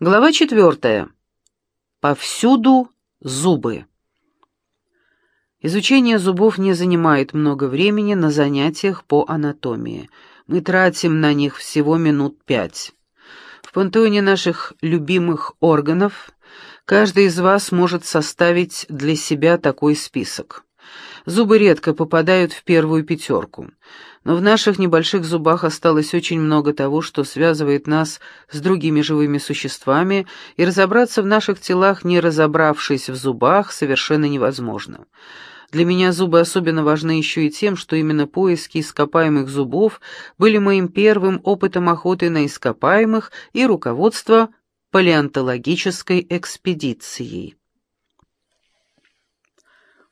Глава четвертая. Повсюду зубы. Изучение зубов не занимает много времени на занятиях по анатомии. Мы тратим на них всего минут пять. В пантеоне наших любимых органов каждый из вас может составить для себя такой список. Зубы редко попадают в первую пятерку но в наших небольших зубах осталось очень много того, что связывает нас с другими живыми существами, и разобраться в наших телах, не разобравшись в зубах, совершенно невозможно. Для меня зубы особенно важны еще и тем, что именно поиски ископаемых зубов были моим первым опытом охоты на ископаемых и руководство палеонтологической экспедицией.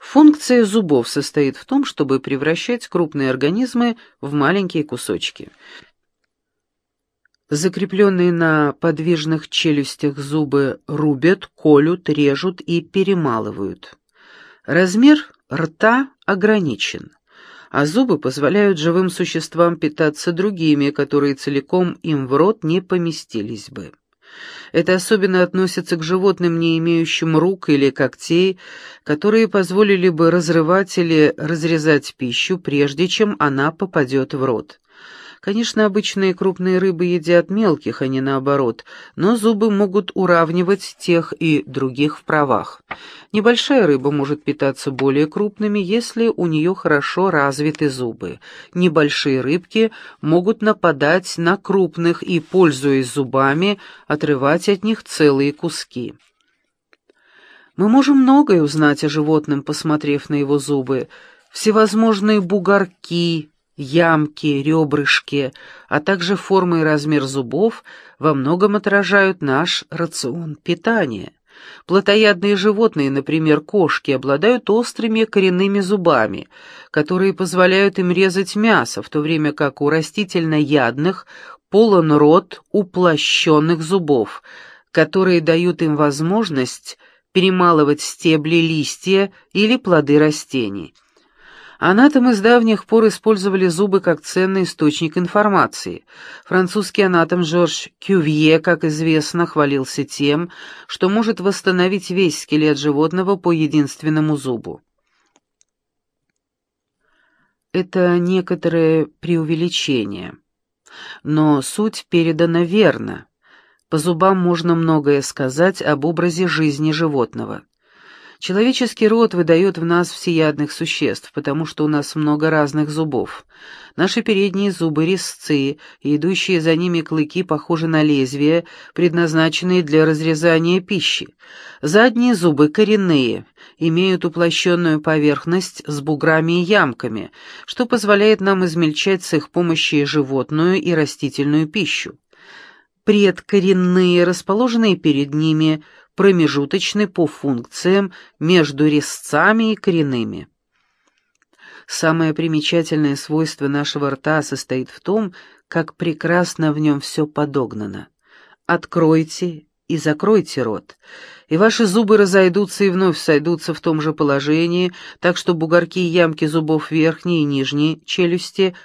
Функция зубов состоит в том, чтобы превращать крупные организмы в маленькие кусочки. Закрепленные на подвижных челюстях зубы рубят, колют, режут и перемалывают. Размер рта ограничен, а зубы позволяют живым существам питаться другими, которые целиком им в рот не поместились бы. Это особенно относится к животным, не имеющим рук или когтей, которые позволили бы разрывать или разрезать пищу, прежде чем она попадет в рот. Конечно, обычные крупные рыбы едят мелких, а не наоборот, но зубы могут уравнивать тех и других в правах. Небольшая рыба может питаться более крупными, если у нее хорошо развиты зубы. Небольшие рыбки могут нападать на крупных и, пользуясь зубами, отрывать от них целые куски. Мы можем многое узнать о животном, посмотрев на его зубы. Всевозможные бугорки, ямки, ребрышки, а также форма и размер зубов во многом отражают наш рацион питания. Плотоядные животные, например, кошки, обладают острыми коренными зубами, которые позволяют им резать мясо, в то время как у растительноядных полон рот уплощенных зубов, которые дают им возможность перемалывать стебли, листья или плоды растений. Анатомы с давних пор использовали зубы как ценный источник информации. Французский анатом Жорж Кювье, как известно, хвалился тем, что может восстановить весь скелет животного по единственному зубу. Это некоторое преувеличение, но суть передана верно. По зубам можно многое сказать об образе жизни животного. Человеческий род выдает в нас всеядных существ, потому что у нас много разных зубов. Наши передние зубы — резцы, и идущие за ними клыки похожи на лезвия, предназначенные для разрезания пищи. Задние зубы коренные, имеют уплощенную поверхность с буграми и ямками, что позволяет нам измельчать с их помощью животную и растительную пищу. Предкоренные, расположенные перед ними — промежуточный по функциям между резцами и коренными. Самое примечательное свойство нашего рта состоит в том, как прекрасно в нем все подогнано. Откройте и закройте рот, и ваши зубы разойдутся и вновь сойдутся в том же положении, так что бугорки и ямки зубов верхней и нижней челюсти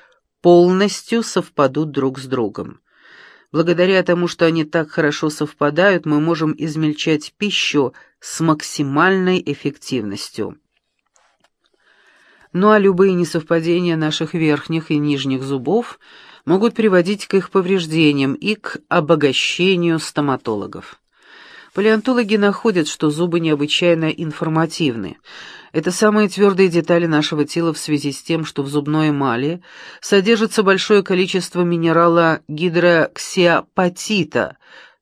полностью совпадут друг с другом. Благодаря тому, что они так хорошо совпадают, мы можем измельчать пищу с максимальной эффективностью. Ну а любые несовпадения наших верхних и нижних зубов могут приводить к их повреждениям и к обогащению стоматологов. Палеонтологи находят, что зубы необычайно информативны. Это самые твердые детали нашего тела в связи с тем, что в зубной эмали содержится большое количество минерала гидроксиапатита,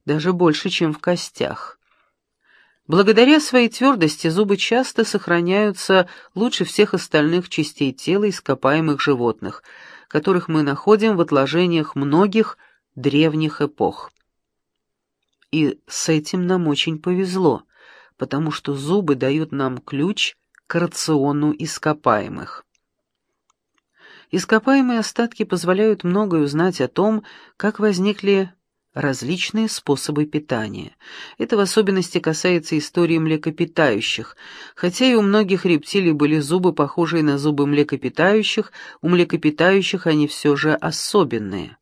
даже больше, чем в костях. Благодаря своей твердости зубы часто сохраняются лучше всех остальных частей тела ископаемых животных, которых мы находим в отложениях многих древних эпох. И с этим нам очень повезло, потому что зубы дают нам ключ к рациону ископаемых. Ископаемые остатки позволяют многое узнать о том, как возникли различные способы питания. Это в особенности касается истории млекопитающих. Хотя и у многих рептилий были зубы, похожие на зубы млекопитающих, у млекопитающих они все же особенные.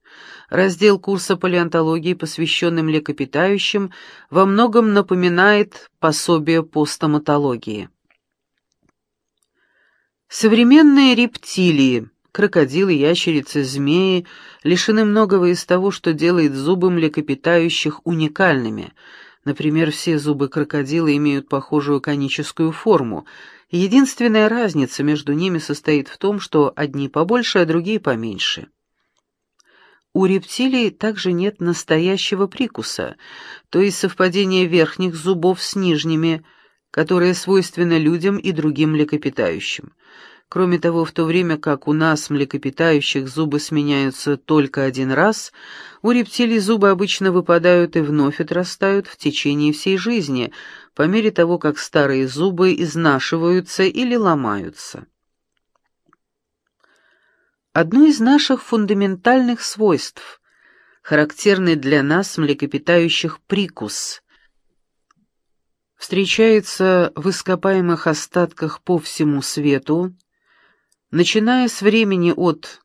Раздел курса палеонтологии, посвященный млекопитающим, во многом напоминает пособие по стоматологии. Современные рептилии, крокодилы, ящерицы, змеи, лишены многого из того, что делает зубы млекопитающих уникальными. Например, все зубы крокодила имеют похожую коническую форму, единственная разница между ними состоит в том, что одни побольше, а другие поменьше. У рептилий также нет настоящего прикуса, то есть совпадения верхних зубов с нижними, которое свойственно людям и другим млекопитающим. Кроме того, в то время как у нас, млекопитающих, зубы сменяются только один раз, у рептилий зубы обычно выпадают и вновь отрастают в течение всей жизни, по мере того, как старые зубы изнашиваются или ломаются. Одно из наших фундаментальных свойств, характерный для нас млекопитающих прикус, встречается в ископаемых остатках по всему свету, начиная с времени от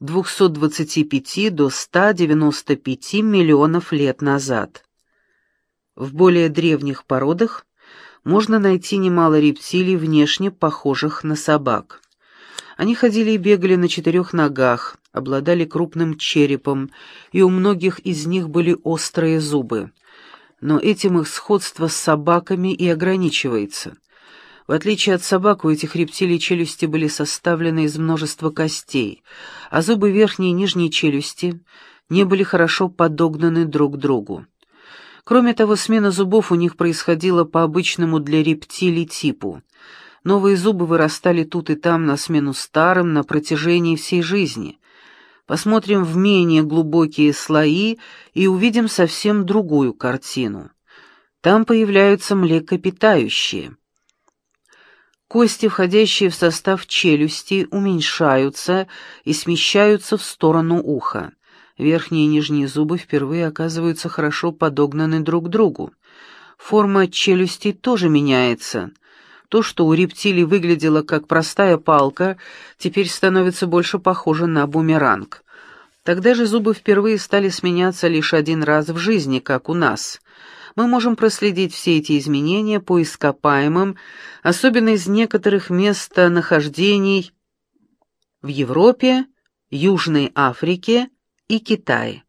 225 до 195 миллионов лет назад. В более древних породах можно найти немало рептилий, внешне похожих на собак. Они ходили и бегали на четырех ногах, обладали крупным черепом, и у многих из них были острые зубы. Но этим их сходство с собаками и ограничивается. В отличие от собак, у этих рептилий челюсти были составлены из множества костей, а зубы верхней и нижней челюсти не были хорошо подогнаны друг к другу. Кроме того, смена зубов у них происходила по обычному для рептилий типу — Новые зубы вырастали тут и там на смену старым на протяжении всей жизни. Посмотрим в менее глубокие слои и увидим совсем другую картину. Там появляются млекопитающие. Кости, входящие в состав челюсти, уменьшаются и смещаются в сторону уха. Верхние и нижние зубы впервые оказываются хорошо подогнаны друг к другу. Форма челюсти тоже меняется — то, что у рептилий выглядело как простая палка, теперь становится больше похоже на бумеранг. Тогда же зубы впервые стали сменяться лишь один раз в жизни, как у нас. Мы можем проследить все эти изменения по ископаемым, особенно из некоторых местонахождений в Европе, Южной Африке и Китае.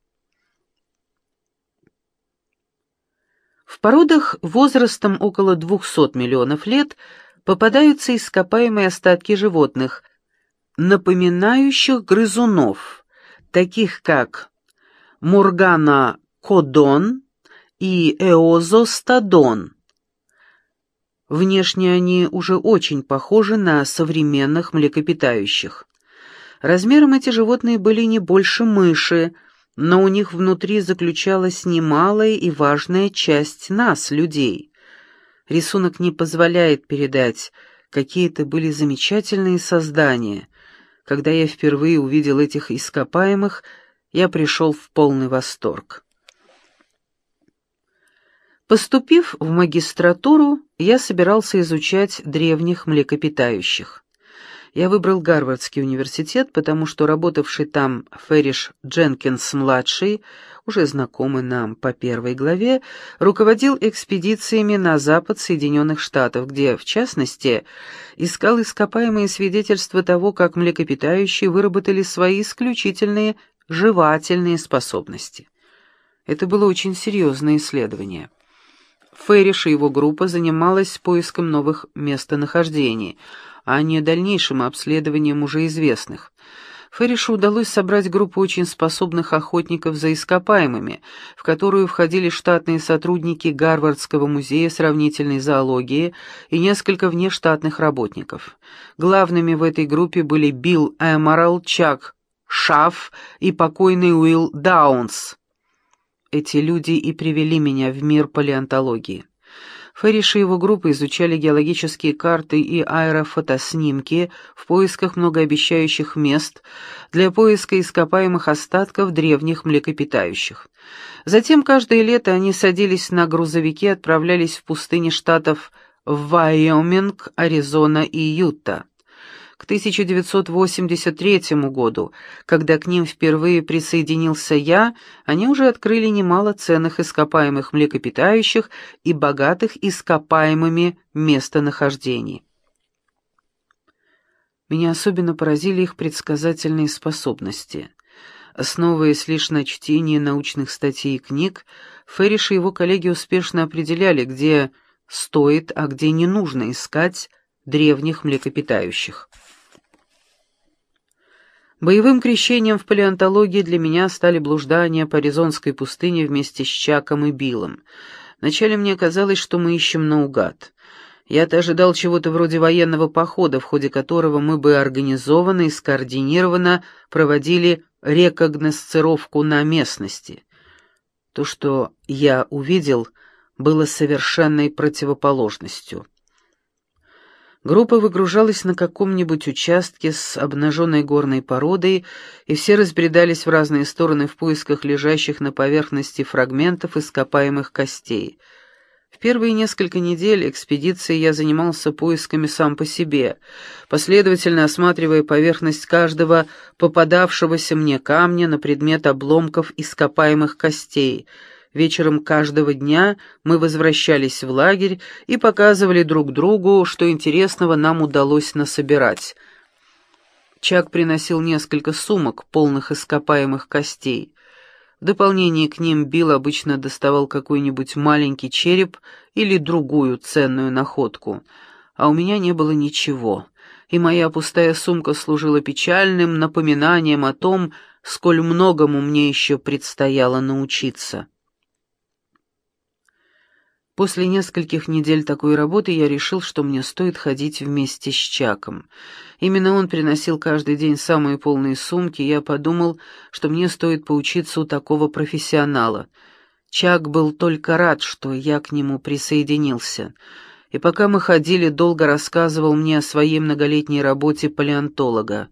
В породах возрастом около 200 миллионов лет попадаются ископаемые остатки животных, напоминающих грызунов, таких как Мургана-кодон и Эозостадон. Внешне они уже очень похожи на современных млекопитающих. Размером эти животные были не больше мыши, но у них внутри заключалась немалая и важная часть нас, людей. Рисунок не позволяет передать, какие это были замечательные создания. Когда я впервые увидел этих ископаемых, я пришел в полный восторг. Поступив в магистратуру, я собирался изучать древних млекопитающих. Я выбрал Гарвардский университет, потому что работавший там Ферриш Дженкинс-младший, уже знакомый нам по первой главе, руководил экспедициями на запад Соединенных Штатов, где, в частности, искал ископаемые свидетельства того, как млекопитающие выработали свои исключительные жевательные способности. Это было очень серьезное исследование. Ферриш и его группа занималась поиском новых местонахождений — а не дальнейшим обследованием уже известных. Ферришу удалось собрать группу очень способных охотников за ископаемыми, в которую входили штатные сотрудники Гарвардского музея сравнительной зоологии и несколько внештатных работников. Главными в этой группе были Билл Эморал, Чак Шаф и покойный Уилл Даунс. Эти люди и привели меня в мир палеонтологии. Ферриш и его группа изучали геологические карты и аэрофотоснимки в поисках многообещающих мест для поиска ископаемых остатков древних млекопитающих. Затем каждое лето они садились на грузовики и отправлялись в пустыни штатов Вайоминг, Аризона и Юта. К 1983 году, когда к ним впервые присоединился я, они уже открыли немало ценных ископаемых млекопитающих и богатых ископаемыми местонахождений. Меня особенно поразили их предсказательные способности. Основываясь лишь на чтении научных статей и книг, Ферриш и его коллеги успешно определяли, где стоит, а где не нужно искать древних млекопитающих. Боевым крещением в палеонтологии для меня стали блуждания по Аризонской пустыне вместе с Чаком и Биллом. Вначале мне казалось, что мы ищем наугад. Я-то ожидал чего-то вроде военного похода, в ходе которого мы бы организованно и скоординированно проводили рекогносцировку на местности. То, что я увидел, было совершенной противоположностью. Группа выгружалась на каком-нибудь участке с обнаженной горной породой, и все разбредались в разные стороны в поисках лежащих на поверхности фрагментов ископаемых костей. В первые несколько недель экспедиции я занимался поисками сам по себе, последовательно осматривая поверхность каждого попадавшегося мне камня на предмет обломков ископаемых костей — Вечером каждого дня мы возвращались в лагерь и показывали друг другу, что интересного нам удалось насобирать. Чак приносил несколько сумок, полных ископаемых костей. В дополнение к ним Билл обычно доставал какой-нибудь маленький череп или другую ценную находку. А у меня не было ничего, и моя пустая сумка служила печальным напоминанием о том, сколь многому мне еще предстояло научиться. После нескольких недель такой работы я решил, что мне стоит ходить вместе с Чаком. Именно он приносил каждый день самые полные сумки, и я подумал, что мне стоит поучиться у такого профессионала. Чак был только рад, что я к нему присоединился. И пока мы ходили, долго рассказывал мне о своей многолетней работе палеонтолога.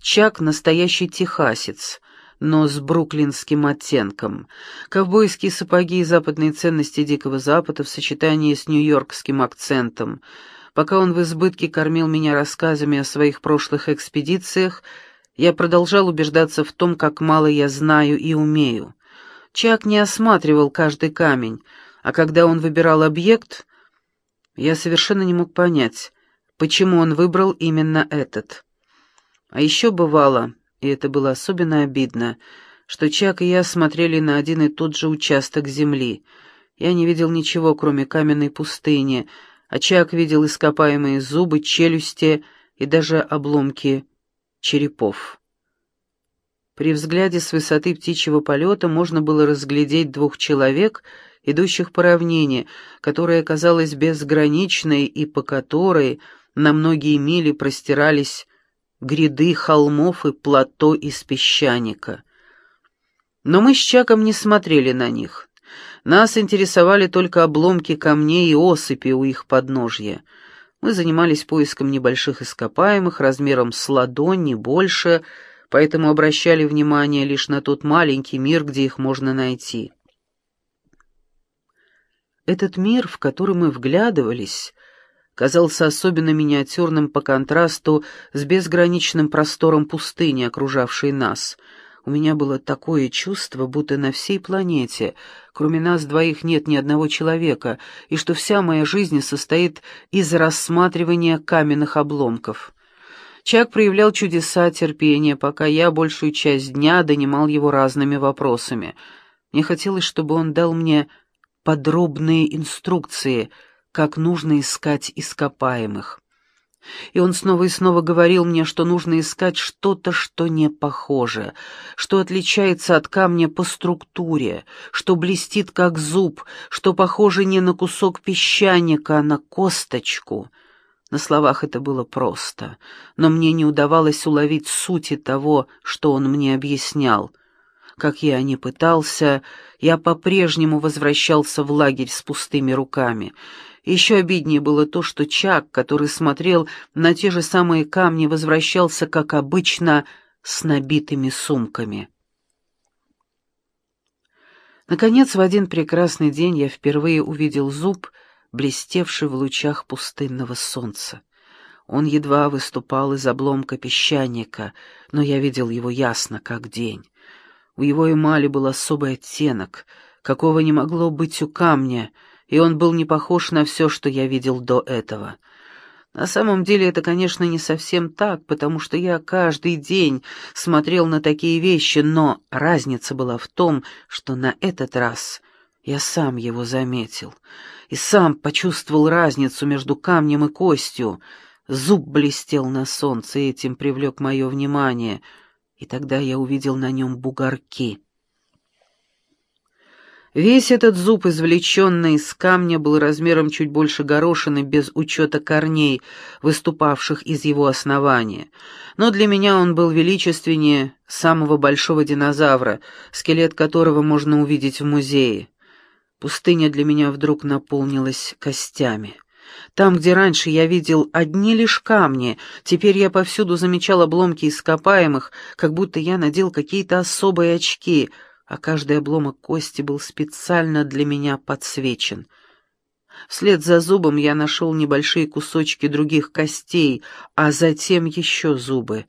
Чак — настоящий техасец — но с бруклинским оттенком. Ковбойские сапоги и западные ценности Дикого Запада в сочетании с нью-йоркским акцентом. Пока он в избытке кормил меня рассказами о своих прошлых экспедициях, я продолжал убеждаться в том, как мало я знаю и умею. Чак не осматривал каждый камень, а когда он выбирал объект, я совершенно не мог понять, почему он выбрал именно этот. А еще бывало, и это было особенно обидно, что Чак и я смотрели на один и тот же участок земли. Я не видел ничего, кроме каменной пустыни, а Чак видел ископаемые зубы, челюсти и даже обломки черепов. При взгляде с высоты птичьего полета можно было разглядеть двух человек, идущих по равнине, которая казалась безграничной и по которой на многие мили простирались гряды холмов и плато из песчаника. Но мы с Чаком не смотрели на них. Нас интересовали только обломки камней и осыпи у их подножья. Мы занимались поиском небольших ископаемых, размером с ладонь, не больше, поэтому обращали внимание лишь на тот маленький мир, где их можно найти. Этот мир, в который мы вглядывались, казался особенно миниатюрным по контрасту с безграничным простором пустыни, окружавшей нас. У меня было такое чувство, будто на всей планете, кроме нас двоих, нет ни одного человека, и что вся моя жизнь состоит из рассматривания каменных обломков. Чак проявлял чудеса терпения, пока я большую часть дня донимал его разными вопросами. Мне хотелось, чтобы он дал мне подробные инструкции — как нужно искать ископаемых. И он снова и снова говорил мне, что нужно искать что-то, что не похоже, что отличается от камня по структуре, что блестит как зуб, что похоже не на кусок песчаника, а на косточку. На словах это было просто, но мне не удавалось уловить сути того, что он мне объяснял. Как я не пытался, я по-прежнему возвращался в лагерь с пустыми руками — еще обиднее было то, что Чак, который смотрел на те же самые камни, возвращался, как обычно, с набитыми сумками. Наконец, в один прекрасный день я впервые увидел зуб, блестевший в лучах пустынного солнца. Он едва выступал из обломка песчаника, но я видел его ясно, как день. У его эмали был особый оттенок, какого не могло быть у камня, и он был не похож на все, что я видел до этого. На самом деле это, конечно, не совсем так, потому что я каждый день смотрел на такие вещи, но разница была в том, что на этот раз я сам его заметил и сам почувствовал разницу между камнем и костью. Зуб блестел на солнце, и этим привлек мое внимание, и тогда я увидел на нем бугорки. Весь этот зуб, извлеченный из камня, был размером чуть больше горошины, без учета корней, выступавших из его основания. Но для меня он был величественнее самого большого динозавра, скелет которого можно увидеть в музее. Пустыня для меня вдруг наполнилась костями. Там, где раньше я видел одни лишь камни, теперь я повсюду замечал обломки ископаемых, как будто я надел какие-то особые очки — а каждый обломок кости был специально для меня подсвечен. Вслед за зубом я нашел небольшие кусочки других костей, а затем еще зубы.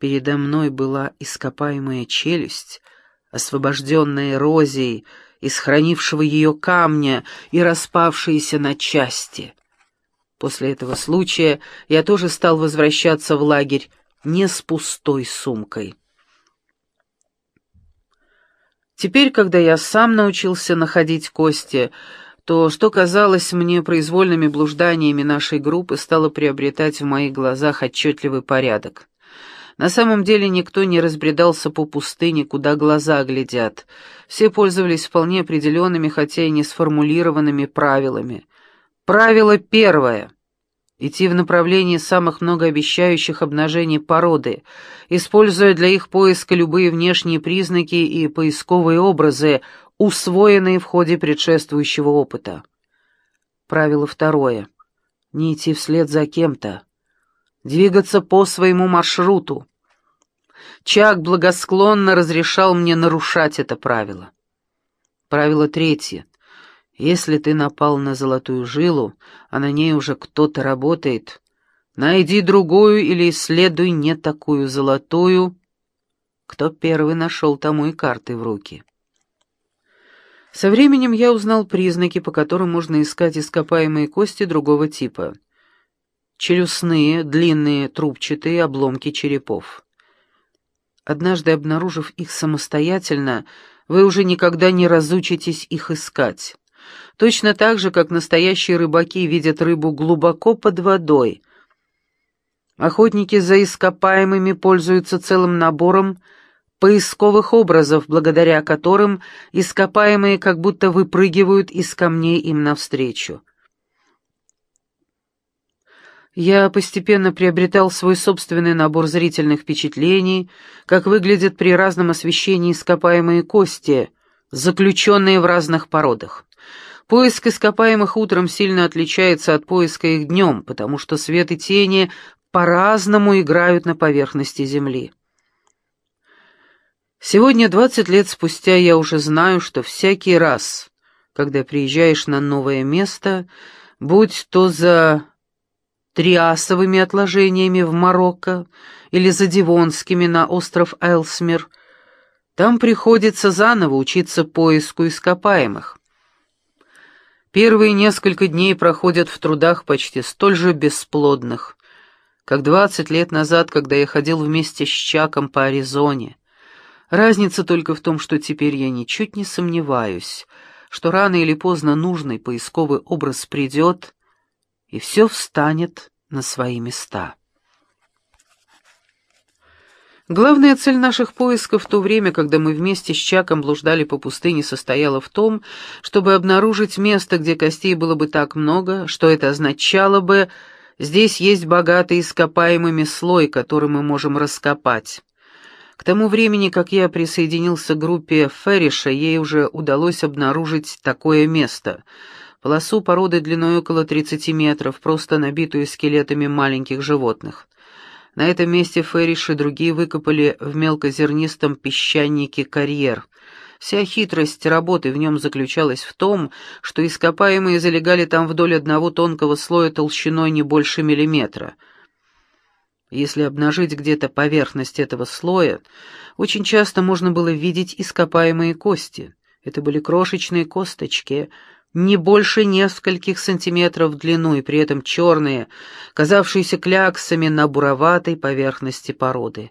Передо мной была ископаемая челюсть, освобожденная эрозией из хранившего ее камня и распавшаяся на части. После этого случая я тоже стал возвращаться в лагерь не с пустой сумкой. Теперь, когда я сам научился находить кости, то, что казалось мне произвольными блужданиями нашей группы, стало приобретать в моих глазах отчетливый порядок. На самом деле никто не разбредался по пустыне, куда глаза глядят. Все пользовались вполне определенными, хотя и не сформулированными правилами. Правило первое — идти в направлении самых многообещающих обнажений породы, используя для их поиска любые внешние признаки и поисковые образы, усвоенные в ходе предшествующего опыта. Правило второе. Не идти вслед за кем-то. Двигаться по своему маршруту. Чак благосклонно разрешал мне нарушать это правило. Правило третье. Если ты напал на золотую жилу, а на ней уже кто-то работает, найди другую или исследуй не такую золотую. Кто первый нашел, тому и карты в руки. Со временем я узнал признаки, по которым можно искать ископаемые кости другого типа. Челюстные, длинные, трубчатые обломки черепов. Однажды обнаружив их самостоятельно, вы уже никогда не разучитесь их искать. Точно так же, как настоящие рыбаки видят рыбу глубоко под водой. Охотники за ископаемыми пользуются целым набором поисковых образов, благодаря которым ископаемые как будто выпрыгивают из камней им навстречу. Я постепенно приобретал свой собственный набор зрительных впечатлений, как выглядят при разном освещении ископаемые кости, заключенные в разных породах. Поиск ископаемых утром сильно отличается от поиска их днем, потому что свет и тени по-разному играют на поверхности Земли. Сегодня, двадцать лет спустя, я уже знаю, что всякий раз, когда приезжаешь на новое место, будь то за триасовыми отложениями в Марокко или за Дивонскими на остров Элсмир, там приходится заново учиться поиску ископаемых. Первые несколько дней проходят в трудах почти столь же бесплодных, как двадцать лет назад, когда я ходил вместе с Чаком по Аризоне. Разница только в том, что теперь я ничуть не сомневаюсь, что рано или поздно нужный поисковый образ придет, и все встанет на свои места. Главная цель наших поисков в то время, когда мы вместе с Чаком блуждали по пустыне, состояла в том, чтобы обнаружить место, где костей было бы так много, что это означало бы, здесь есть богатый ископаемыми слой, который мы можем раскопать. К тому времени, как я присоединился к группе Ферриша, ей уже удалось обнаружить такое место — полосу породы длиной около 30 метров, просто набитую скелетами маленьких животных. На этом месте Ферриш и другие выкопали в мелкозернистом песчанике карьер. Вся хитрость работы в нем заключалась в том, что ископаемые залегали там вдоль одного тонкого слоя толщиной не больше миллиметра. Если обнажить где-то поверхность этого слоя, очень часто можно было видеть ископаемые кости. Это были крошечные косточки, не больше нескольких сантиметров в длину и при этом черные, казавшиеся кляксами на буроватой поверхности породы.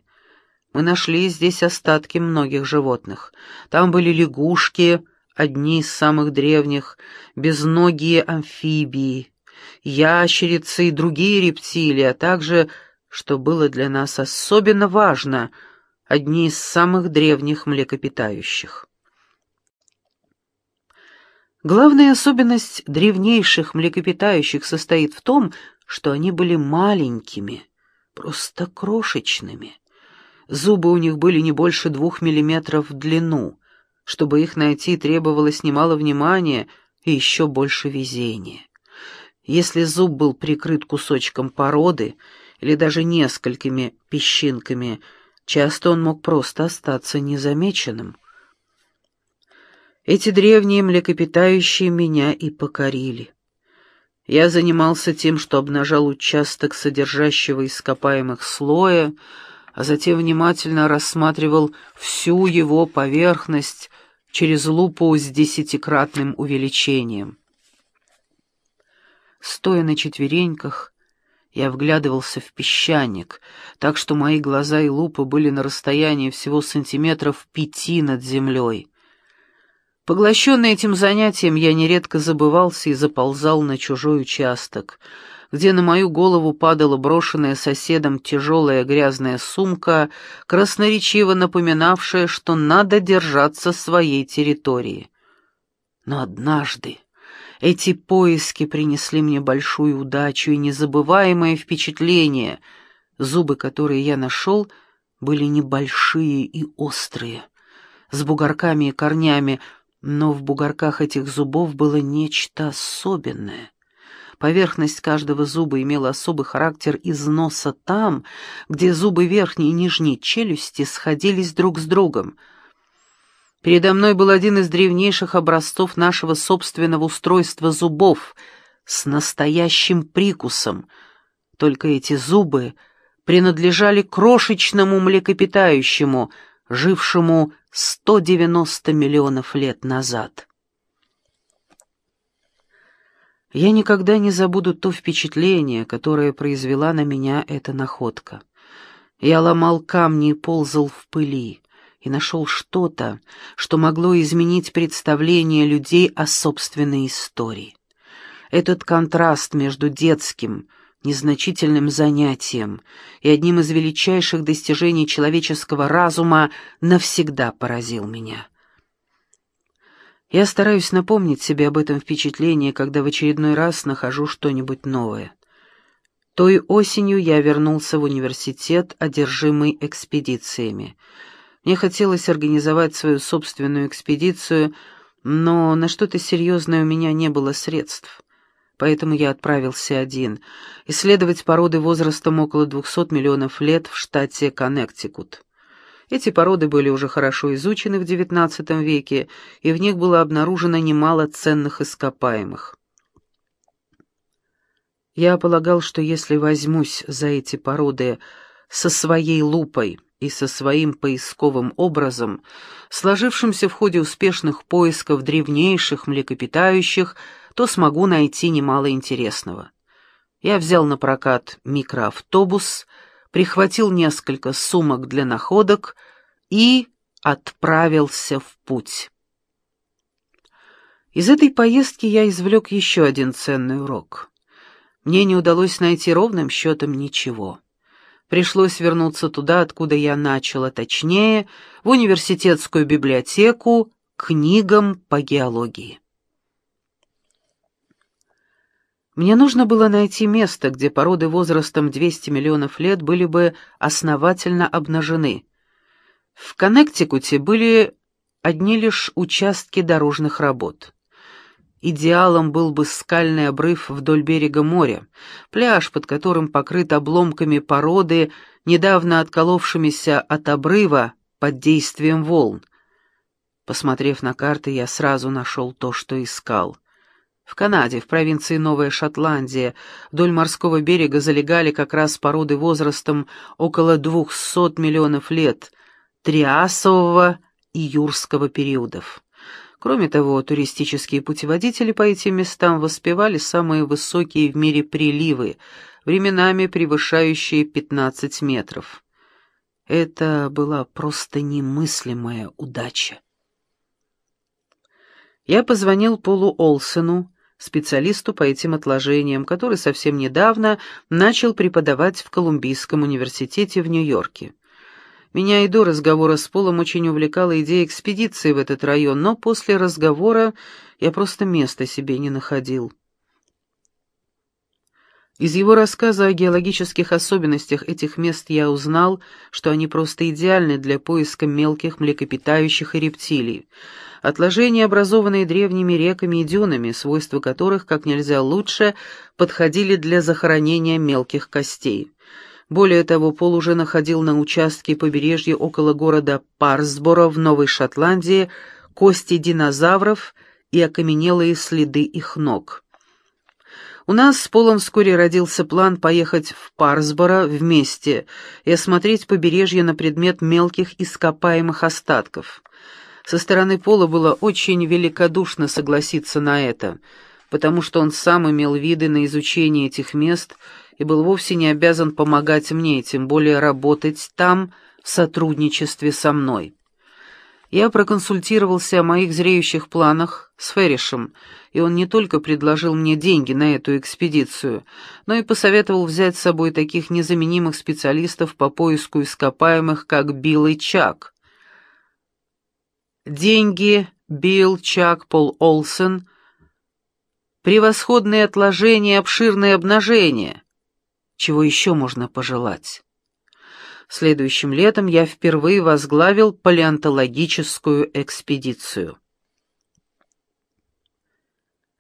Мы нашли здесь остатки многих животных. Там были лягушки, одни из самых древних, безногие амфибии, ящерицы и другие рептилии, а также, что было для нас особенно важно, одни из самых древних млекопитающих. Главная особенность древнейших млекопитающих состоит в том, что они были маленькими, просто крошечными. Зубы у них были не больше двух миллиметров в длину. Чтобы их найти, требовалось немало внимания и еще больше везения. Если зуб был прикрыт кусочком породы или даже несколькими песчинками, часто он мог просто остаться незамеченным. Эти древние млекопитающие меня и покорили. Я занимался тем, что обнажал участок содержащего ископаемых слоя, а затем внимательно рассматривал всю его поверхность через лупу с десятикратным увеличением. Стоя на четвереньках, я вглядывался в песчаник, так что мои глаза и лупа были на расстоянии всего сантиметров пяти над землей. Поглощенный этим занятием, я нередко забывался и заползал на чужой участок — где на мою голову падала брошенная соседом тяжелая грязная сумка, красноречиво напоминавшая, что надо держаться своей территории. Но однажды эти поиски принесли мне большую удачу и незабываемое впечатление. Зубы, которые я нашел, были небольшие и острые, с бугорками и корнями, но в бугорках этих зубов было нечто особенное. Поверхность каждого зуба имела особый характер износа там, где зубы верхней и нижней челюсти сходились друг с другом. Передо мной был один из древнейших образцов нашего собственного устройства зубов с настоящим прикусом. Только эти зубы принадлежали крошечному млекопитающему, жившему 190 миллионов лет назад. Я никогда не забуду то впечатление, которое произвела на меня эта находка. Я ломал камни и ползал в пыли, и нашел что-то, что могло изменить представление людей о собственной истории. Этот контраст между детским, незначительным занятием и одним из величайших достижений человеческого разума навсегда поразил меня. Я стараюсь напомнить себе об этом впечатлении, когда в очередной раз нахожу что-нибудь новое. Той осенью я вернулся в университет, одержимый экспедициями. Мне хотелось организовать свою собственную экспедицию, но на что-то серьезное у меня не было средств. Поэтому я отправился один, исследовать породы возрастом около 200 миллионов лет в штате Коннектикут. Эти породы были уже хорошо изучены в XIX веке, и в них было обнаружено немало ценных ископаемых. Я полагал, что если возьмусь за эти породы со своей лупой и со своим поисковым образом, сложившимся в ходе успешных поисков древнейших млекопитающих, то смогу найти немало интересного. Я взял на прокат микроавтобус — прихватил несколько сумок для находок и отправился в путь. Из этой поездки я извлек еще один ценный урок. Мне не удалось найти ровным счетом ничего. Пришлось вернуться туда, откуда я начала, точнее, в университетскую библиотеку, книгам по геологии. Мне нужно было найти место, где породы возрастом 200 миллионов лет были бы основательно обнажены. В Коннектикуте были одни лишь участки дорожных работ. Идеалом был бы скальный обрыв вдоль берега моря, пляж, под которым покрыт обломками породы, недавно отколовшимися от обрыва под действием волн. Посмотрев на карты, я сразу нашел то, что искал. В Канаде, в провинции Новая Шотландия, вдоль морского берега залегали как раз породы возрастом около двухсот миллионов лет, триасового и юрского периодов. Кроме того, туристические путеводители по этим местам воспевали самые высокие в мире приливы, временами превышающие 15 метров. Это была просто немыслимая удача. Я позвонил Полу Олсену, специалисту по этим отложениям, который совсем недавно начал преподавать в Колумбийском университете в Нью-Йорке. Меня и до разговора с Полом очень увлекала идея экспедиции в этот район, но после разговора я просто места себе не находил. Из его рассказа о геологических особенностях этих мест я узнал, что они просто идеальны для поиска мелких млекопитающих и рептилий. Отложения, образованные древними реками и дюнами, свойства которых как нельзя лучше подходили для захоронения мелких костей. Более того, Пол уже находил на участке побережья около города Парсборо в Новой Шотландии кости динозавров и окаменелые следы их ног. У нас с Полом вскоре родился план поехать в Парсборо вместе и осмотреть побережье на предмет мелких ископаемых остатков. Со стороны Пола было очень великодушно согласиться на это, потому что он сам имел виды на изучение этих мест и был вовсе не обязан помогать мне, тем более работать там в сотрудничестве со мной. Я проконсультировался о моих зреющих планах с Ферришем, и он не только предложил мне деньги на эту экспедицию, но и посоветовал взять с собой таких незаменимых специалистов по поиску ископаемых, как Билл и Чак. Деньги, Билл, Чак, Пол Олсен, превосходные отложения, обширные обнажения. Чего еще можно пожелать? Следующим летом я впервые возглавил палеонтологическую экспедицию.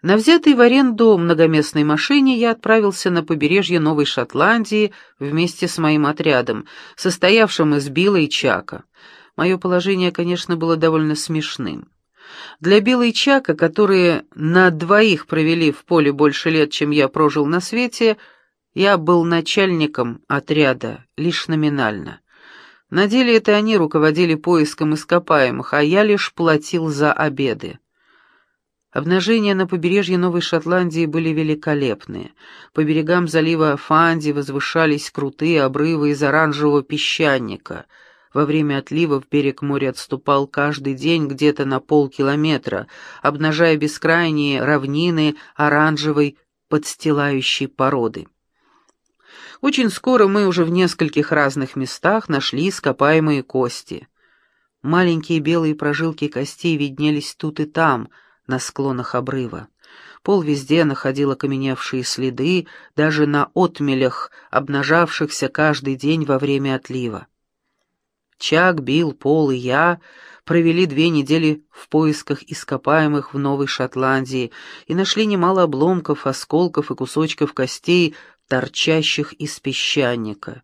На взятой в аренду многоместной машине я отправился на побережье Новой Шотландии вместе с моим отрядом, состоявшим из Билла и Чака. Мое положение, конечно, было довольно смешным. Для Билла и Чака, которые на двоих провели в поле больше лет, чем я прожил на свете, — я был начальником отряда, лишь номинально. На деле это они руководили поиском ископаемых, а я лишь платил за обеды. Обнажения на побережье Новой Шотландии были великолепные. По берегам залива Фанди возвышались крутые обрывы из оранжевого песчаника. Во время отлива в берег моря отступал каждый день где-то на полкилометра, обнажая бескрайние равнины оранжевой подстилающей породы. Очень скоро мы уже в нескольких разных местах нашли ископаемые кости. Маленькие белые прожилки костей виднелись тут и там, на склонах обрыва. Пол везде находил окаменевшие следы, даже на отмелях, обнажавшихся каждый день во время отлива. Чак, Билл, Пол и я провели две недели в поисках ископаемых в Новой Шотландии и нашли немало обломков, осколков и кусочков костей торчащих из песчаника.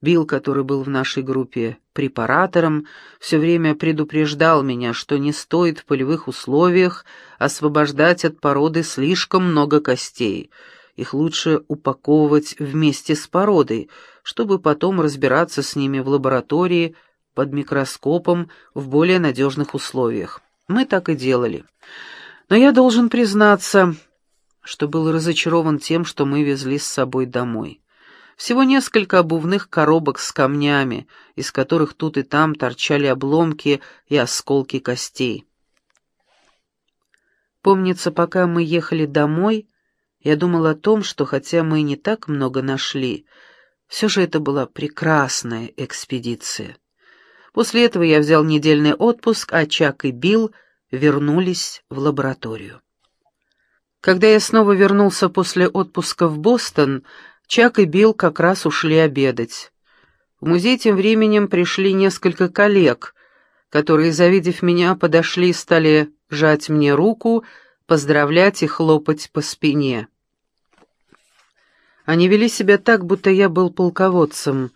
Билл, который был в нашей группе препаратором, все время предупреждал меня, что не стоит в полевых условиях освобождать от породы слишком много костей. Их лучше упаковывать вместе с породой, чтобы потом разбираться с ними в лаборатории под микроскопом в более надежных условиях. Мы так и делали. Но я должен признаться, что был разочарован тем, что мы везли с собой домой. Всего несколько обувных коробок с камнями, из которых тут и там торчали обломки и осколки костей. Помнится, пока мы ехали домой, я думал о том, что хотя мы и не так много нашли, все же это была прекрасная экспедиция. После этого я взял недельный отпуск, а Чак и Билл вернулись в лабораторию. Когда я снова вернулся после отпуска в Бостон, Чак и Билл как раз ушли обедать. В музей тем временем пришли несколько коллег, которые, завидев меня, подошли и стали жать мне руку, поздравлять и хлопать по спине. Они вели себя так, будто я был полководцем,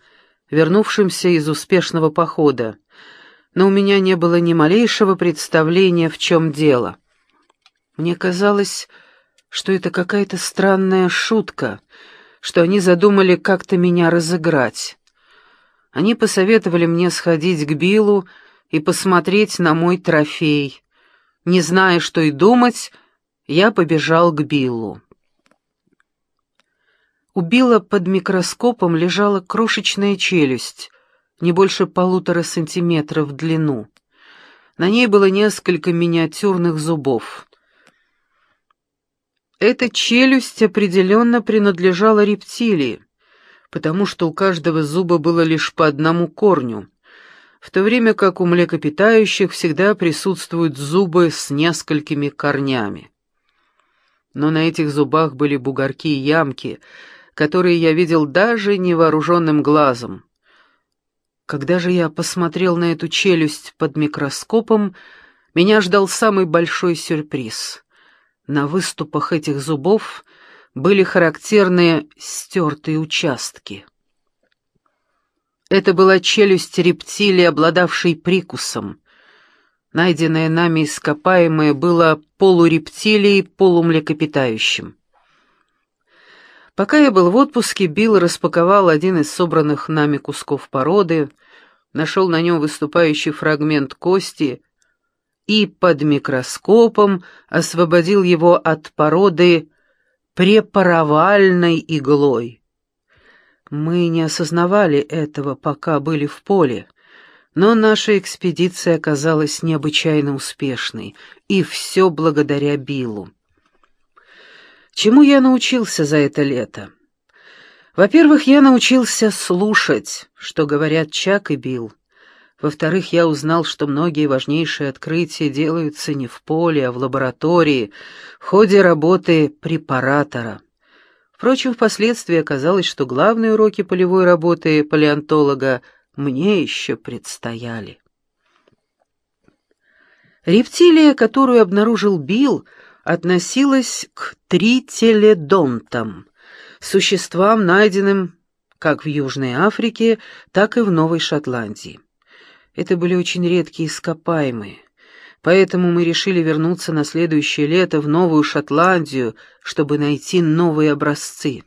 вернувшимся из успешного похода. но у меня не было ни малейшего представления, в чем дело. Мне казалось, что это какая-то странная шутка, что они задумали как-то меня разыграть. Они посоветовали мне сходить к Биллу и посмотреть на мой трофей. Не зная, что и думать, я побежал к Биллу. У Билла под микроскопом лежала крошечная челюсть, не больше полутора сантиметров в длину. На ней было несколько миниатюрных зубов. Эта челюсть определенно принадлежала рептилии, потому что у каждого зуба было лишь по одному корню, в то время как у млекопитающих всегда присутствуют зубы с несколькими корнями. Но на этих зубах были бугорки и ямки, которые я видел даже невооруженным глазом. Когда же я посмотрел на эту челюсть под микроскопом, меня ждал самый большой сюрприз. На выступах этих зубов были характерные стертые участки. Это была челюсть рептилии, обладавшей прикусом. Найденное нами ископаемое было полурептилией, полумлекопитающим. Пока я был в отпуске, Билл распаковал один из собранных нами кусков породы, нашел на нем выступающий фрагмент кости — и под микроскопом освободил его от породы препаровальной иглой. Мы не осознавали этого, пока были в поле, но наша экспедиция оказалась необычайно успешной, и все благодаря Биллу. Чему я научился за это лето? Во-первых, я научился слушать, что говорят Чак и Билл. Во-вторых, я узнал, что многие важнейшие открытия делаются не в поле, а в лаборатории, в ходе работы препаратора. Впрочем, впоследствии оказалось, что главные уроки полевой работы палеонтолога мне еще предстояли. Рептилия, которую обнаружил Билл, относилась к трителедонтам, существам, найденным как в Южной Африке, так и в Новой Шотландии. Это были очень редкие ископаемые. Поэтому мы решили вернуться на следующее лето в Новую Шотландию, чтобы найти новые образцы.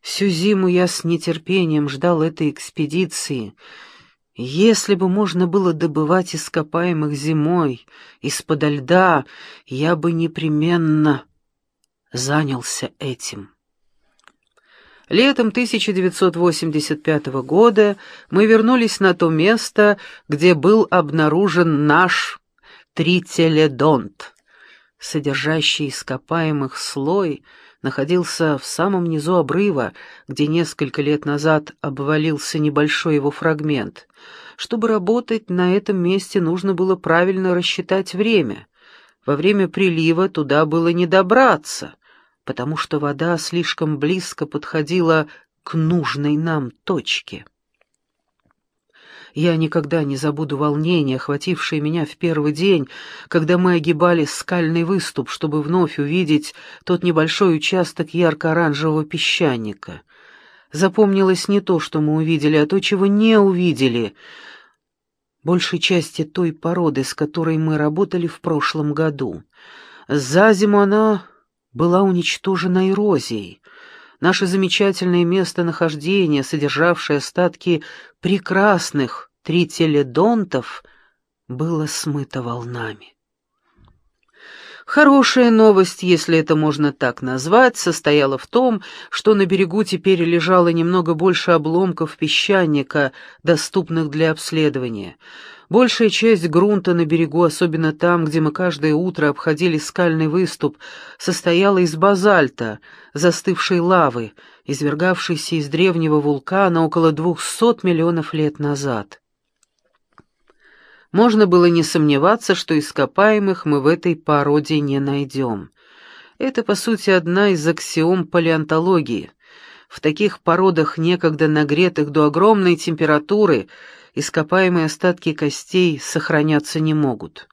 Всю зиму я с нетерпением ждал этой экспедиции. Если бы можно было добывать ископаемых зимой, из-под льда, я бы непременно занялся этим. Летом 1985 года мы вернулись на то место, где был обнаружен наш трителедонт. Содержащий ископаемых слой находился в самом низу обрыва, где несколько лет назад обвалился небольшой его фрагмент. Чтобы работать на этом месте, нужно было правильно рассчитать время. Во время прилива туда было не добраться — потому что вода слишком близко подходила к нужной нам точке. Я никогда не забуду волнение, охватившее меня в первый день, когда мы огибали скальный выступ, чтобы вновь увидеть тот небольшой участок ярко-оранжевого песчаника. Запомнилось не то, что мы увидели, а то, чего не увидели. Большей части той породы, с которой мы работали в прошлом году. За зиму она была уничтожена эрозией. Наше замечательное местонахождение, содержавшее остатки прекрасных трителедонтов, было смыто волнами. Хорошая новость, если это можно так назвать, состояла в том, что на берегу теперь лежало немного больше обломков песчаника, доступных для обследования. Большая часть грунта на берегу, особенно там, где мы каждое утро обходили скальный выступ, состояла из базальта, застывшей лавы, извергавшейся из древнего вулкана около двухсот миллионов лет назад. Можно было не сомневаться, что ископаемых мы в этой породе не найдем. Это, по сути, одна из аксиом палеонтологии. В таких породах, некогда нагретых до огромной температуры, ископаемые остатки костей сохраняться не могут.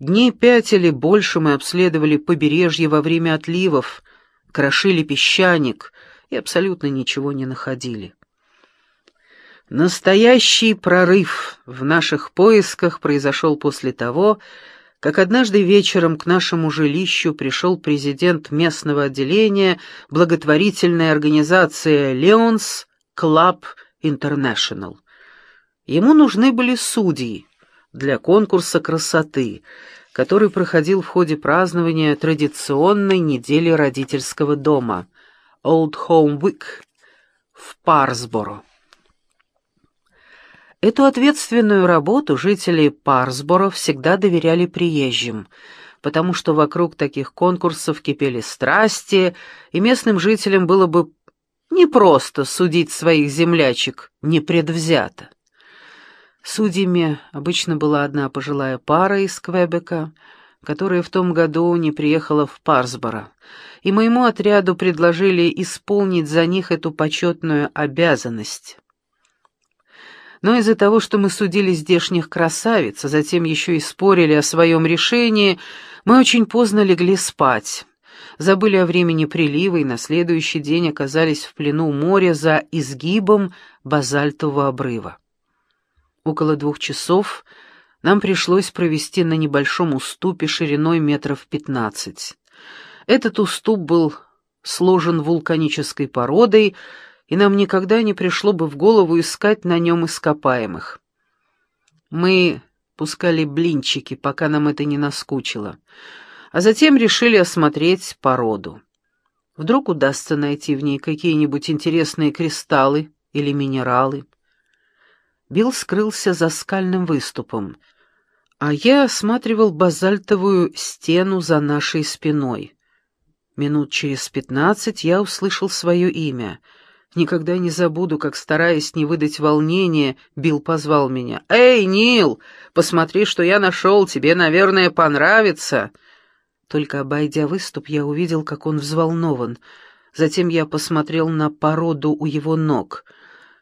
Дней пять или больше мы обследовали побережье во время отливов, крошили песчаник и абсолютно ничего не находили. Настоящий прорыв в наших поисках произошел после того, как однажды вечером к нашему жилищу пришел президент местного отделения благотворительной организации «Lions Club International». Ему нужны были судьи для конкурса красоты, который проходил в ходе празднования традиционной недели родительского дома «Old Home Week» в Парсборо. Эту ответственную работу жители Парсборо всегда доверяли приезжим, потому что вокруг таких конкурсов кипели страсти, и местным жителям было бы непросто судить своих землячек непредвзято. Судьями обычно была одна пожилая пара из Квебека, которая в том году не приехала в Парсборо, и моему отряду предложили исполнить за них эту почетную обязанность. Но из-за того, что мы судили здешних красавиц, а затем еще и спорили о своем решении, мы очень поздно легли спать. Забыли о времени прилива и на следующий день оказались в плену моря за изгибом базальтового обрыва. Около двух часов нам пришлось провести на небольшом уступе шириной метров пятнадцать. Этот уступ был сложен вулканической породой, и нам никогда не пришло бы в голову искать на нем ископаемых. Мы пускали блинчики, пока нам это не наскучило, а затем решили осмотреть породу. Вдруг удастся найти в ней какие-нибудь интересные кристаллы или минералы. Билл скрылся за скальным выступом, а я осматривал базальтовую стену за нашей спиной. Минут через пятнадцать я услышал свое имя — Никогда не забуду, как, стараясь не выдать волнения, Билл позвал меня. «Эй, Нил, посмотри, что я нашел, тебе, наверное, понравится». Только обойдя выступ, я увидел, как он взволнован. Затем я посмотрел на породу у его ног.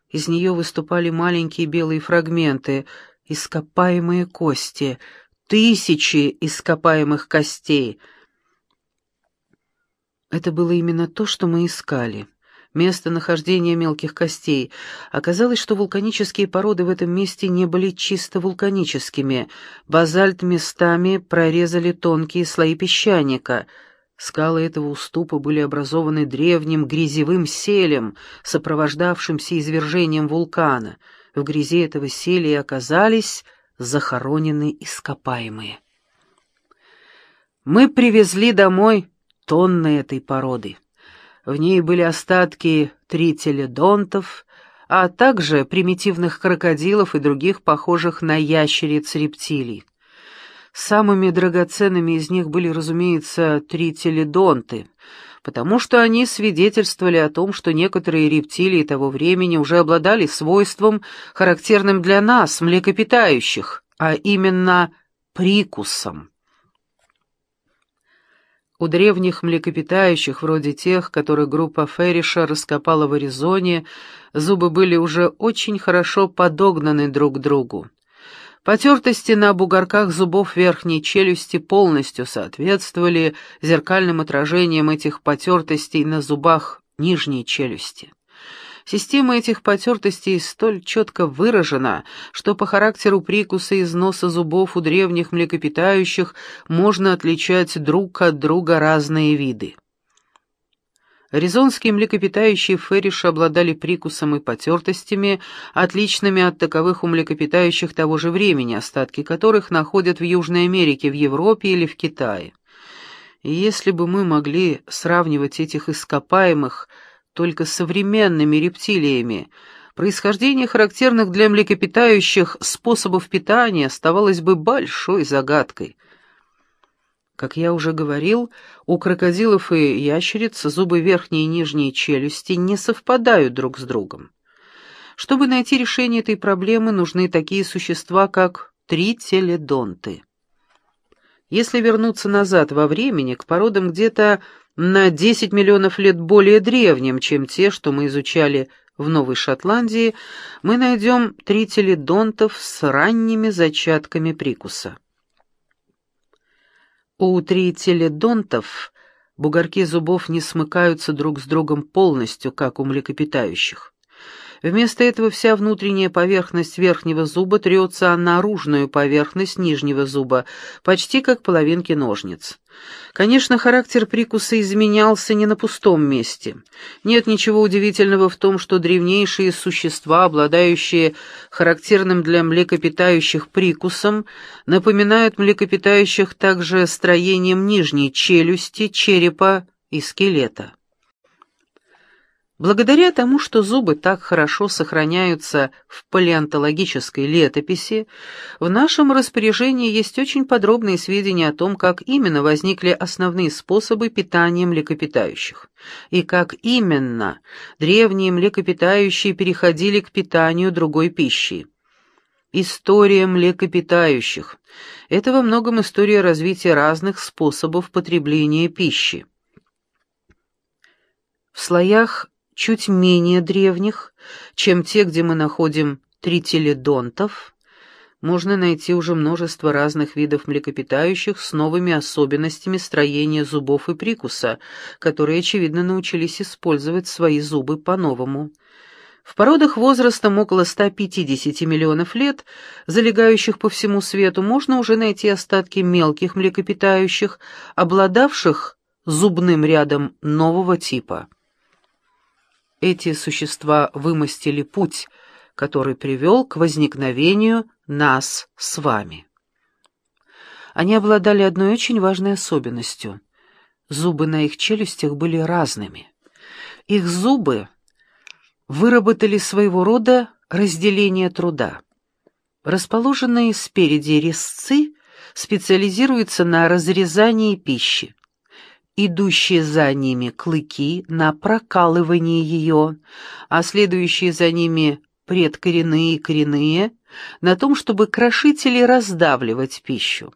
Из нее выступали маленькие белые фрагменты, ископаемые кости, тысячи ископаемых костей. Это было именно то, что мы искали местонахождение мелких костей. Оказалось, что вулканические породы в этом месте не были чисто вулканическими. Базальт местами прорезали тонкие слои песчаника. Скалы этого уступа были образованы древним грязевым селем, сопровождавшимся извержением вулкана. В грязи этого селя оказались захоронены ископаемые. Мы привезли домой тонны этой породы. В ней были остатки трителедонтов, а также примитивных крокодилов и других похожих на ящериц рептилий. Самыми драгоценными из них были, разумеется, трителедонты, потому что они свидетельствовали о том, что некоторые рептилии того времени уже обладали свойством, характерным для нас, млекопитающих, а именно прикусом. У древних млекопитающих, вроде тех, которые группа Ферриша раскопала в Аризоне, зубы были уже очень хорошо подогнаны друг к другу. Потертости на бугорках зубов верхней челюсти полностью соответствовали зеркальным отражениям этих потертостей на зубах нижней челюсти. Система этих потертостей столь четко выражена, что по характеру прикуса и износа зубов у древних млекопитающих можно отличать друг от друга разные виды. Аризонские млекопитающие ферриш обладали прикусом и потертостями, отличными от таковых у млекопитающих того же времени, остатки которых находят в Южной Америке, в Европе или в Китае. И если бы мы могли сравнивать этих ископаемых только современными рептилиями, происхождение характерных для млекопитающих способов питания оставалось бы большой загадкой. Как я уже говорил, у крокодилов и ящериц зубы верхней и нижней челюсти не совпадают друг с другом. Чтобы найти решение этой проблемы, нужны такие существа, как трителедонты. Если вернуться назад во времени, к породам где-то на 10 миллионов лет более древним, чем те, что мы изучали в Новой Шотландии, мы найдем трителедонтов с ранними зачатками прикуса. У трителедонтов бугорки зубов не смыкаются друг с другом полностью, как у млекопитающих. Вместо этого вся внутренняя поверхность верхнего зуба трется наружную поверхность нижнего зуба, почти как половинки ножниц. Конечно, характер прикуса изменялся не на пустом месте. Нет ничего удивительного в том, что древнейшие существа, обладающие характерным для млекопитающих прикусом, напоминают млекопитающих также строением нижней челюсти, черепа и скелета. Благодаря тому, что зубы так хорошо сохраняются в палеонтологической летописи, в нашем распоряжении есть очень подробные сведения о том, как именно возникли основные способы питания млекопитающих, и как именно древние млекопитающие переходили к питанию другой пищи. История млекопитающих – это во многом история развития разных способов потребления пищи. В слоях чуть менее древних, чем те, где мы находим трителедонтов, можно найти уже множество разных видов млекопитающих с новыми особенностями строения зубов и прикуса, которые, очевидно, научились использовать свои зубы по-новому. В породах возрастом около 150 миллионов лет, залегающих по всему свету, можно уже найти остатки мелких млекопитающих, обладавших зубным рядом нового типа. Эти существа вымостили путь, который привел к возникновению нас с вами. Они обладали одной очень важной особенностью. Зубы на их челюстях были разными. Их зубы выработали своего рода разделение труда. Расположенные спереди резцы специализируются на разрезании пищи идущие за ними клыки на прокалывание ее, а следующие за ними предкоренные и коренные на том, чтобы крошить или раздавливать пищу.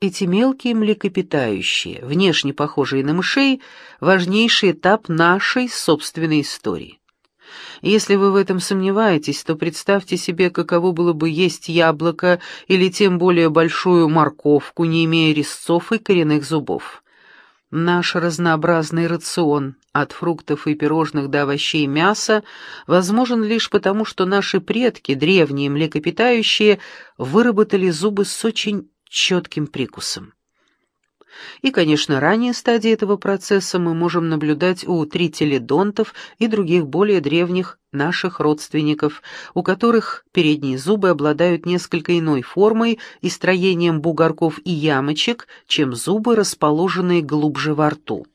Эти мелкие млекопитающие, внешне похожие на мышей, важнейший этап нашей собственной истории. Если вы в этом сомневаетесь, то представьте себе, каково было бы есть яблоко или тем более большую морковку, не имея резцов и коренных зубов. Наш разнообразный рацион, от фруктов и пирожных до овощей и мяса, возможен лишь потому, что наши предки, древние млекопитающие, выработали зубы с очень четким прикусом. И, конечно, ранние стадии этого процесса мы можем наблюдать у трителедонтов и других более древних наших родственников, у которых передние зубы обладают несколько иной формой и строением бугорков и ямочек, чем зубы, расположенные глубже во рту.